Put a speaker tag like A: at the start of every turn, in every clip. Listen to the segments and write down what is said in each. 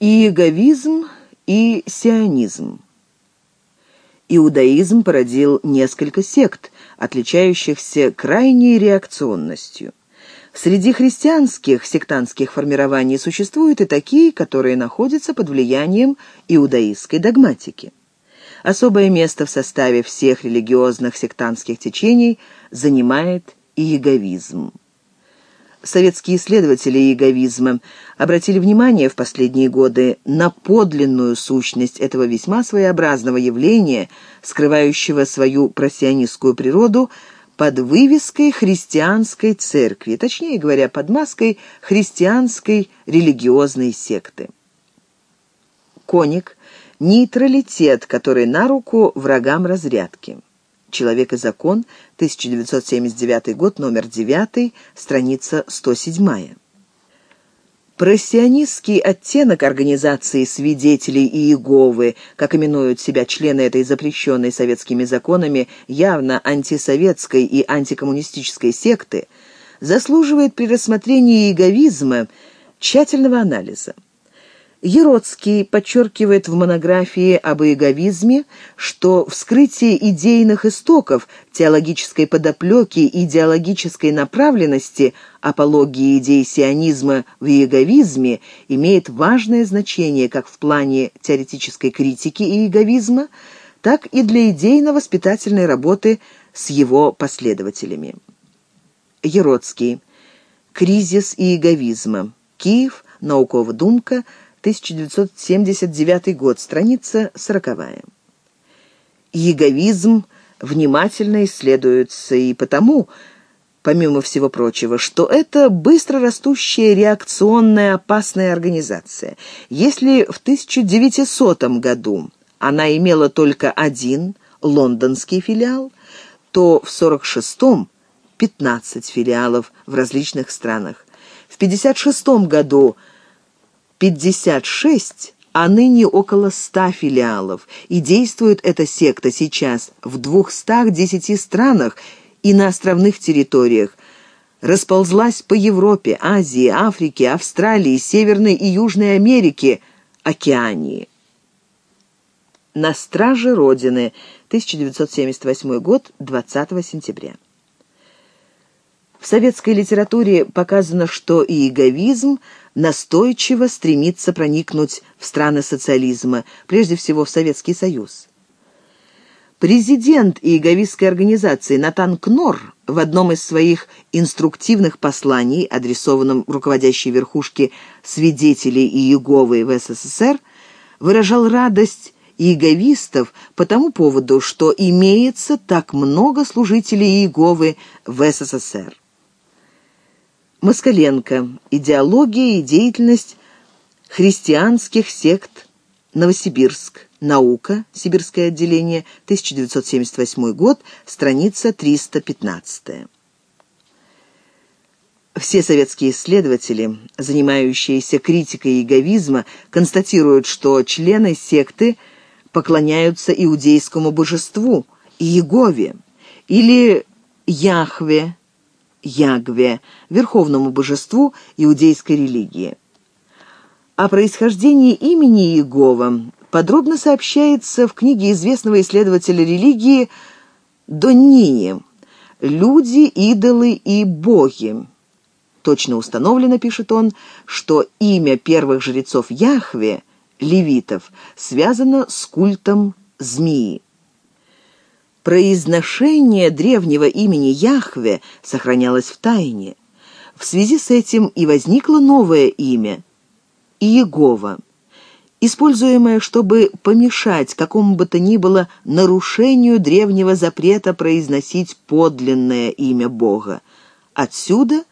A: Иеговизм и сионизм. Иудаизм породил несколько сект, отличающихся крайней реакционностью. Среди христианских сектантских формирований существуют и такие, которые находятся под влиянием иудаистской догматики. Особое место в составе всех религиозных сектантских течений занимает иеговизм. Советские исследователи иеговизма обратили внимание в последние годы на подлинную сущность этого весьма своеобразного явления, скрывающего свою просионистскую природу под вывеской христианской церкви, точнее говоря, под маской христианской религиозной секты. Коник – нейтралитет, который на руку врагам разрядки. «Человек и закон», 1979 год, номер 9, страница 107. Проссионистский оттенок организации свидетелей Иеговы, как именуют себя члены этой запрещенной советскими законами явно антисоветской и антикоммунистической секты, заслуживает при рассмотрении иеговизма тщательного анализа. Ероцкий подчеркивает в монографии об иеговизме, что вскрытие идейных истоков, теологической подоплеки идеологической направленности апологии идей сионизма в иеговизме имеет важное значение как в плане теоретической критики иеговизма, так и для идейно-воспитательной работы с его последователями. Ероцкий. Кризис иеговизма. Киев. Наукова думка. 1979 год, страница 40. Яговизм внимательно исследуется и потому, помимо всего прочего, что это быстро растущая реакционная опасная организация. Если в 1900 году она имела только один лондонский филиал, то в 1946 – 15 филиалов в различных странах. В 1956 году – 56, а ныне около 100 филиалов, и действует эта секта сейчас в 210 странах и на островных территориях, расползлась по Европе, Азии, Африке, Австралии, Северной и Южной Америке, Океании. «На страже Родины», 1978 год, 20 сентября. В советской литературе показано, что иеговизм настойчиво стремится проникнуть в страны социализма, прежде всего в Советский Союз. Президент иеговистской организации Натан Кнор в одном из своих инструктивных посланий, адресованном руководящей верхушке свидетелей Иеговы в СССР, выражал радость иеговистов по тому поводу, что имеется так много служителей Иеговы в СССР. Москаленко. Идеология и деятельность христианских сект. Новосибирск. Наука. Сибирское отделение. 1978 год. Страница 315. Все советские исследователи, занимающиеся критикой иеговизма, констатируют, что члены секты поклоняются иудейскому божеству, Иегове, или Яхве, Ягве, верховному божеству иудейской религии. О происхождении имени Иегова подробно сообщается в книге известного исследователя религии Доннини «Люди, идолы и боги». Точно установлено, пишет он, что имя первых жрецов Яхве, левитов, связано с культом змеи. Произношение древнего имени Яхве сохранялось в тайне. В связи с этим и возникло новое имя – Иегова, используемое, чтобы помешать какому бы то ни было нарушению древнего запрета произносить подлинное имя Бога. Отсюда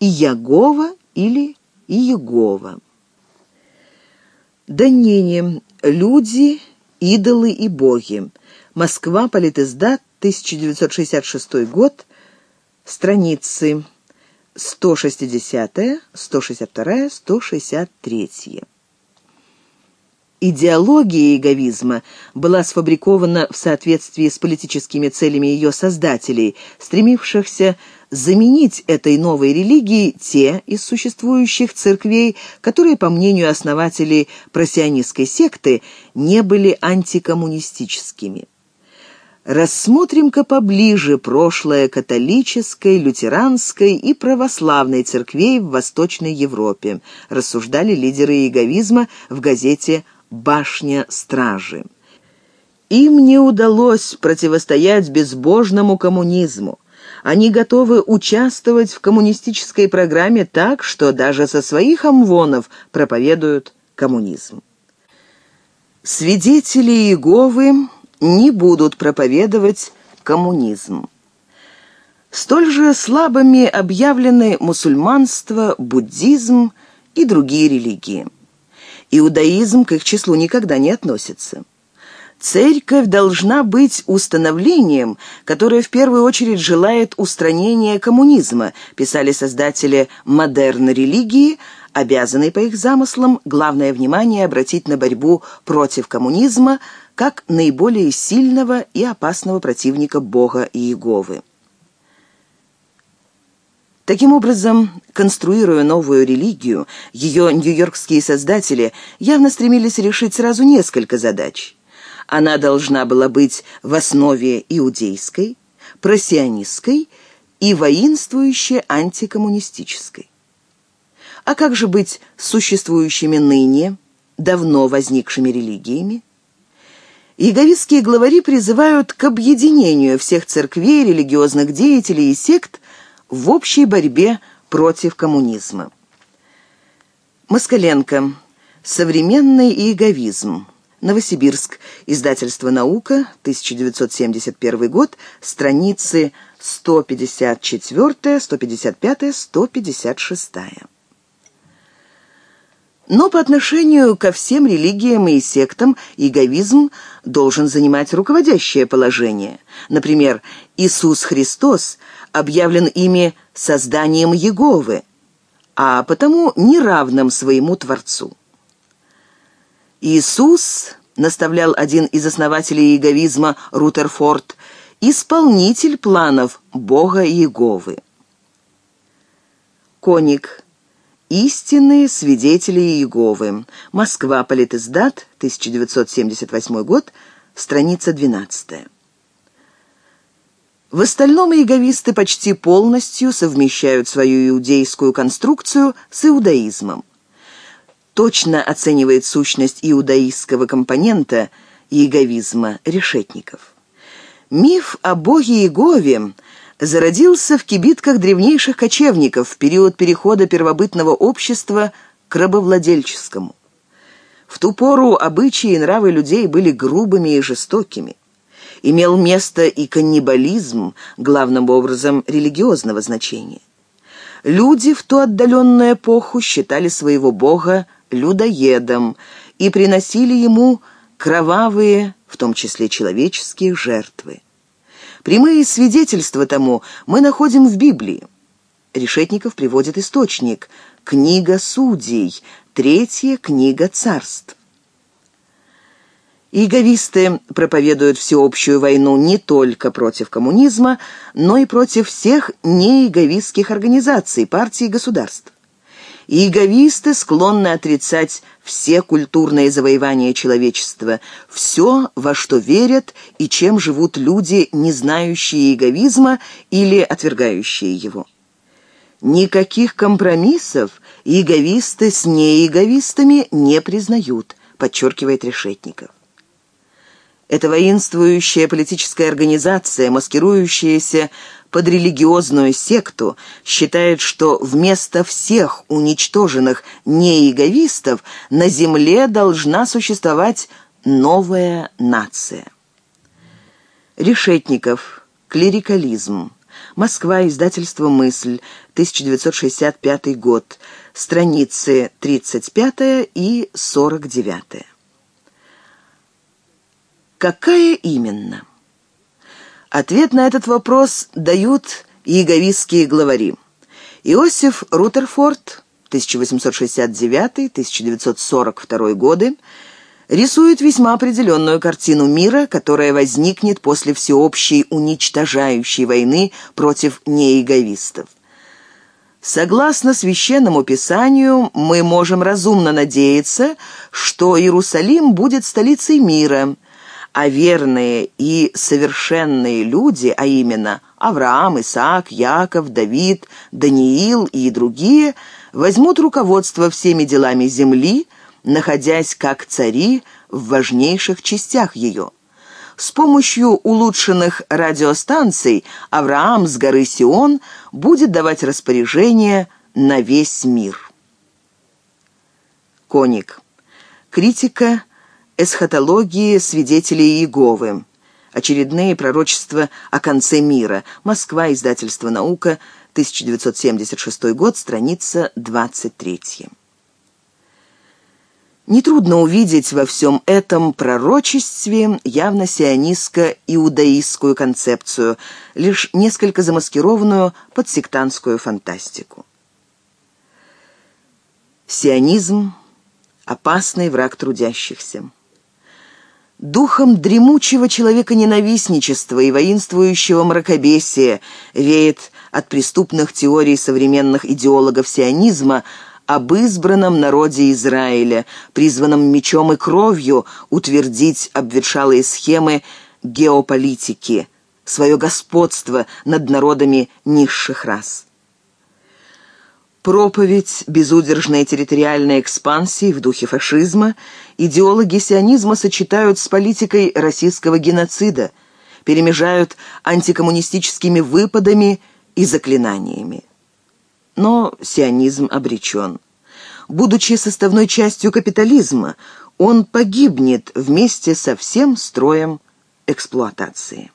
A: Иегова или Иегова. Донение. Люди, идолы и боги. Москва, Политиздат, 1966 год, страницы 160, 162, 163. Идеология иеговизма была сфабрикована в соответствии с политическими целями ее создателей, стремившихся заменить этой новой религии те из существующих церквей, которые, по мнению основателей просионистской секты, не были антикоммунистическими. Рассмотрим-ка поближе прошлое католической, лютеранской и православной церквей в Восточной Европе, рассуждали лидеры иеговизма в газете «Башня стражи». Им не удалось противостоять безбожному коммунизму. Они готовы участвовать в коммунистической программе так, что даже со своих амвонов проповедуют коммунизм. Свидетели Иеговы не будут проповедовать коммунизм. Столь же слабыми объявлены мусульманство, буддизм и другие религии. Иудаизм к их числу никогда не относится. Церковь должна быть установлением, которое в первую очередь желает устранения коммунизма, писали создатели модерн религии, обязанной по их замыслам главное внимание обратить на борьбу против коммунизма – как наиболее сильного и опасного противника Бога и Иеговы. Таким образом, конструируя новую религию, ее нью-йоркские создатели явно стремились решить сразу несколько задач. Она должна была быть в основе иудейской, просионистской и воинствующей антикоммунистической. А как же быть существующими ныне, давно возникшими религиями? Яговистские главари призывают к объединению всех церквей, религиозных деятелей и сект в общей борьбе против коммунизма. Москаленко. Современный иеговизм. Новосибирск. Издательство «Наука», 1971 год, страницы 154, 155, 156. Но по отношению ко всем религиям и сектам иговизм должен занимать руководящее положение. Например, Иисус Христос объявлен ими созданием Еговы, а потому неравным своему Творцу. Иисус, наставлял один из основателей иеговизма Рутерфорд, исполнитель планов Бога Иеговы. Коник – Истинные свидетели Иеговы. Москва. Политиздат. 1978 год. Страница 12. В остальном иеговисты почти полностью совмещают свою иудейскую конструкцию с иудаизмом. Точно оценивает сущность иудаистского компонента иеговизма решетников. Миф о боге Иегове зародился в кибитках древнейших кочевников в период перехода первобытного общества к рабовладельческому. В ту пору обычаи и нравы людей были грубыми и жестокими. Имел место и каннибализм, главным образом религиозного значения. Люди в ту отдаленную эпоху считали своего бога людоедом и приносили ему кровавые, в том числе человеческие, жертвы. Прямые свидетельства тому мы находим в Библии. Решетников приводит источник «Книга судей», третья книга царств. Иеговисты проповедуют всеобщую войну не только против коммунизма, но и против всех неиеговистских организаций, партий и государств. Иеговисты склонны отрицать все культурные завоевания человечества, все, во что верят и чем живут люди, не знающие иеговизма или отвергающие его. Никаких компромиссов иеговисты с неиеговистами не признают, подчеркивает Решетников. Это воинствующая политическая организация, маскирующаяся под религиозную секту, считает, что вместо всех уничтоженных неиговистов на земле должна существовать новая нация. Решетников. Клерикализм. Москва. Издательство «Мысль». 1965 год. Страницы 35 и 49. Какая именно? Ответ на этот вопрос дают иеговистские главари. Иосиф Рутерфорд, 1869-1942 годы, рисует весьма определенную картину мира, которая возникнет после всеобщей уничтожающей войны против неэговистов. Согласно священному писанию, мы можем разумно надеяться, что Иерусалим будет столицей мира, а верные и совершенные люди, а именно Авраам, Исаак, Яков, Давид, Даниил и другие, возьмут руководство всеми делами земли, находясь как цари в важнейших частях ее. С помощью улучшенных радиостанций Авраам с горы Сион будет давать распоряжение на весь мир. Коник. Критика эсхатологии свидетелей Иеговы. Очередные пророчества о конце мира. Москва, издательство «Наука», 1976 год, страница 23. Нетрудно увидеть во всем этом пророчестве явно сионистско-иудаистскую концепцию, лишь несколько замаскированную под сектантскую фантастику. Сионизм – опасный враг трудящихся. Духом дремучего человека-ненавистничества и воинствующего мракобесия веет от преступных теорий современных идеологов сионизма – об избранном народе Израиля, призванном мечом и кровью утвердить обветшалые схемы геополитики, свое господство над народами низших рас. Проповедь безудержной территориальной экспансии в духе фашизма идеологи сионизма сочетают с политикой российского геноцида, перемежают антикоммунистическими выпадами и заклинаниями. Но сионизм обречен. Будучи составной частью капитализма, он погибнет вместе со всем строем эксплуатации.